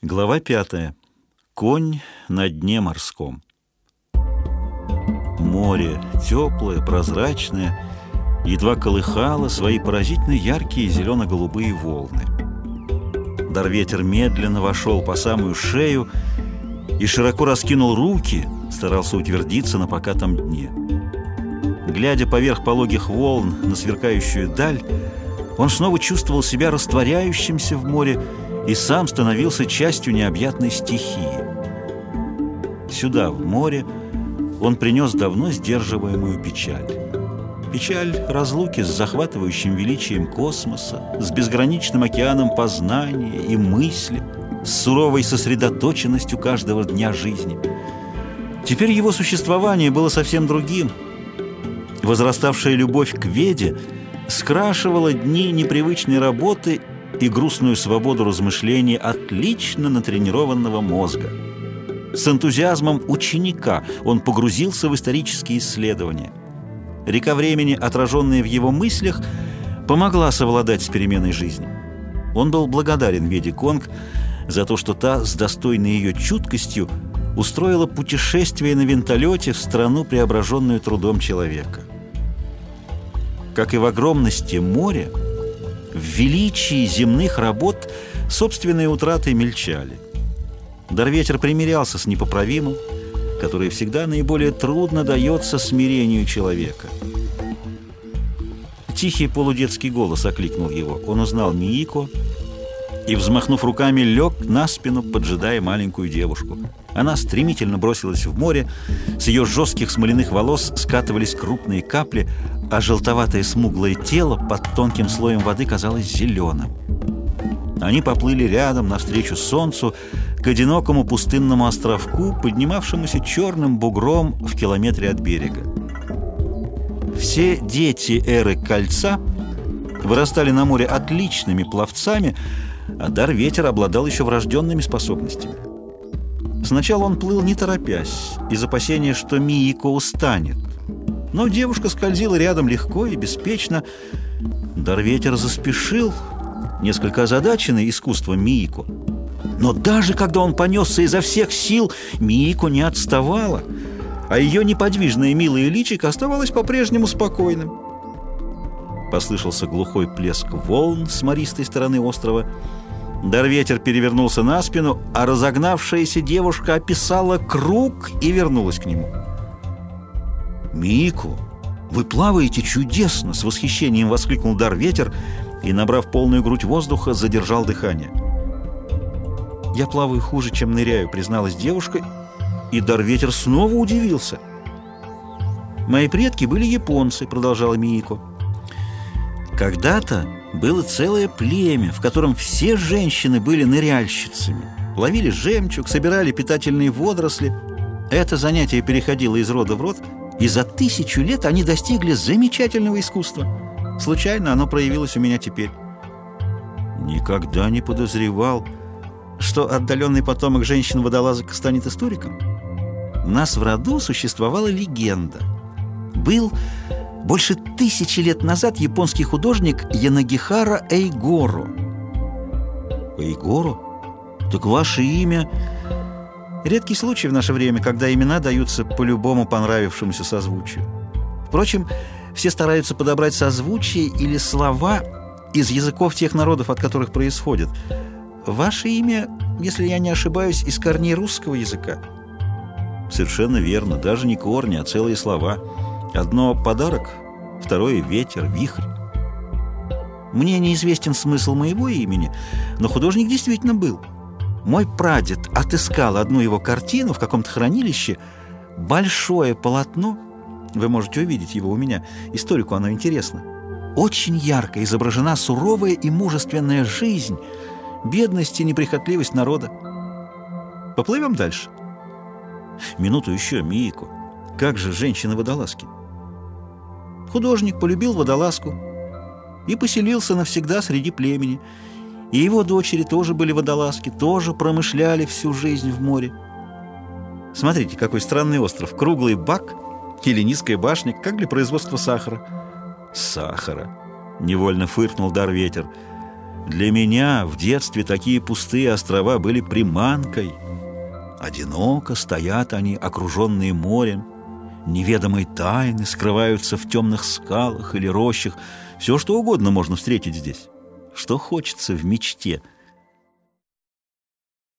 Глава пятая. Конь на дне морском. Море, теплое, прозрачное, едва колыхало свои поразительно яркие зелено-голубые волны. Дарветер медленно вошел по самую шею и широко раскинул руки, старался утвердиться на покатом дне. Глядя поверх пологих волн на сверкающую даль, он снова чувствовал себя растворяющимся в море и сам становился частью необъятной стихии. Сюда, в море, он принес давно сдерживаемую печаль. Печаль разлуки с захватывающим величием космоса, с безграничным океаном познания и мысли, с суровой сосредоточенностью каждого дня жизни. Теперь его существование было совсем другим. Возраставшая любовь к Веде скрашивала дни непривычной работы и грустную свободу размышлений отлично натренированного мозга. С энтузиазмом ученика он погрузился в исторические исследования. Река времени, отраженная в его мыслях, помогла совладать с переменой жизни. Он был благодарен Веде Конг за то, что та с достойной ее чуткостью устроила путешествие на винтолете в страну, преображенную трудом человека. Как и в огромности моря, в величии земных работ собственные утраты мельчали. Дарветер примирялся с непоправимым, которое всегда наиболее трудно дается смирению человека. Тихий полудетский голос окликнул его. Он узнал Миико и, взмахнув руками, лег на спину, поджидая маленькую девушку. Она стремительно бросилась в море, с ее жестких смоляных волос скатывались крупные капли, а желтоватое смуглое тело под тонким слоем воды казалось зеленым. Они поплыли рядом навстречу солнцу к одинокому пустынному островку, поднимавшемуся черным бугром в километре от берега. Все дети эры Кольца вырастали на море отличными пловцами, а дар ветер обладал еще врожденными способностями. Сначала он плыл не торопясь, из опасения, что Миико устанет. Но девушка скользила рядом легко и беспечно. Дарветер заспешил, несколько озадаченный искусством Миико. Но даже когда он понесся изо всех сил, Миико не отставала, а ее неподвижное милое личико оставалось по-прежнему спокойным. Послышался глухой плеск волн с мористой стороны острова. Дарветер перевернулся на спину, а разогнавшаяся девушка описала круг и вернулась к нему. «Мику, вы плаваете чудесно!» — с восхищением воскликнул Дарветер и, набрав полную грудь воздуха, задержал дыхание. «Я плаваю хуже, чем ныряю», — призналась девушка, и Дарветер снова удивился. «Мои предки были японцы», — продолжала Миико. «Когда-то было целое племя, в котором все женщины были ныряльщицами. Ловили жемчуг, собирали питательные водоросли. Это занятие переходило из рода в род — и за тысячу лет они достигли замечательного искусства. Случайно оно проявилось у меня теперь. Никогда не подозревал, что отдаленный потомок женщин-водолазок станет историком. У нас в роду существовала легенда. Был больше тысячи лет назад японский художник Янагихара Эйгоро. Эйгоро? Так ваше имя Редкий случай в наше время, когда имена даются по любому понравившемуся созвучию. Впрочем, все стараются подобрать созвучие или слова из языков тех народов, от которых происходят. Ваше имя, если я не ошибаюсь, из корней русского языка. Совершенно верно. Даже не корни, а целые слова. Одно — подарок, второе — ветер, вихрь. Мне неизвестен смысл моего имени, но художник действительно был — мой прадед отыскал одну его картину в каком-то хранилище. Большое полотно. Вы можете увидеть его у меня. Историку оно интересно. Очень ярко изображена суровая и мужественная жизнь, бедность и неприхотливость народа. Поплывем дальше. Минуту еще, Миико. Как же женщины-водолазки? Художник полюбил водолазку и поселился навсегда среди племени – и его дочери тоже были водолазки, тоже промышляли всю жизнь в море. Смотрите, какой странный остров. Круглый бак или низкая башня, как для производства сахара. Сахара. Невольно фыркнул дар ветер. Для меня в детстве такие пустые острова были приманкой. Одиноко стоят они, окруженные морем. Неведомые тайны скрываются в темных скалах или рощах. Все, что угодно можно встретить здесь. Что хочется в мечте –